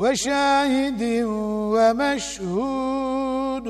وشاهد ومشهود.